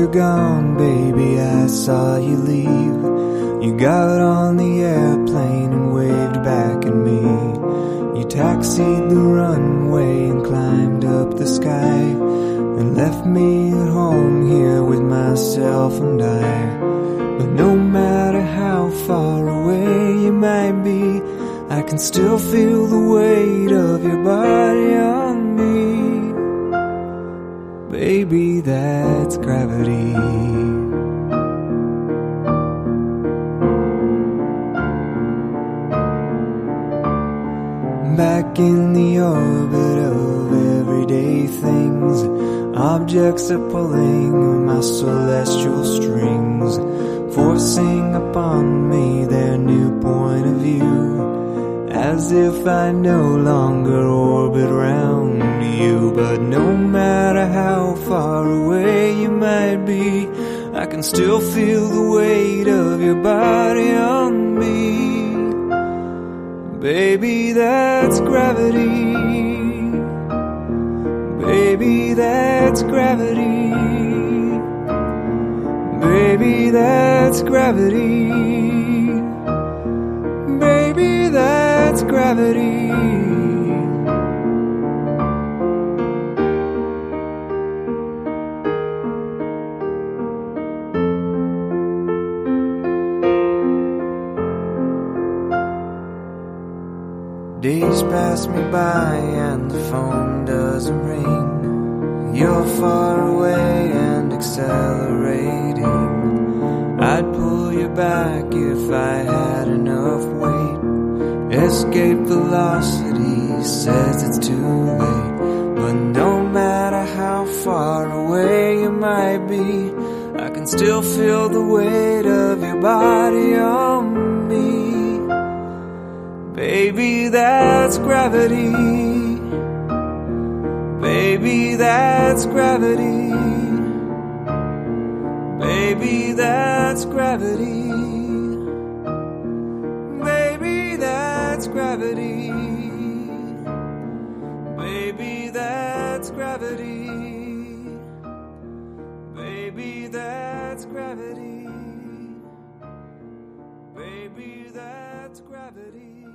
were gone, baby, I saw you leave. You got on the airplane and waved back at me. You taxied the runway and climbed up the sky and left me at home here with myself and I. But no matter how far away you might be, I can still feel the weight of your body on me. Baby, that's gravity. Back in the orbit of everyday things, objects are pulling my celestial strings, forcing upon me their new point of view, as if I no longer I can still feel the weight of your body on me. Baby, that's gravity. Baby, that's gravity. Baby, that's gravity. Baby, that's gravity. Days pass me by and the phone doesn't ring. You're far away and accelerating. I'd pull you back if I had enough weight. Escape velocity says it's too late. But no matter how far away you might be, I can still feel the weight of your body on me that's gravity. Baby, that's gravity. Baby, that's gravity. Baby, that's gravity. Baby, that's gravity. Baby, that's gravity. Baby, that's gravity.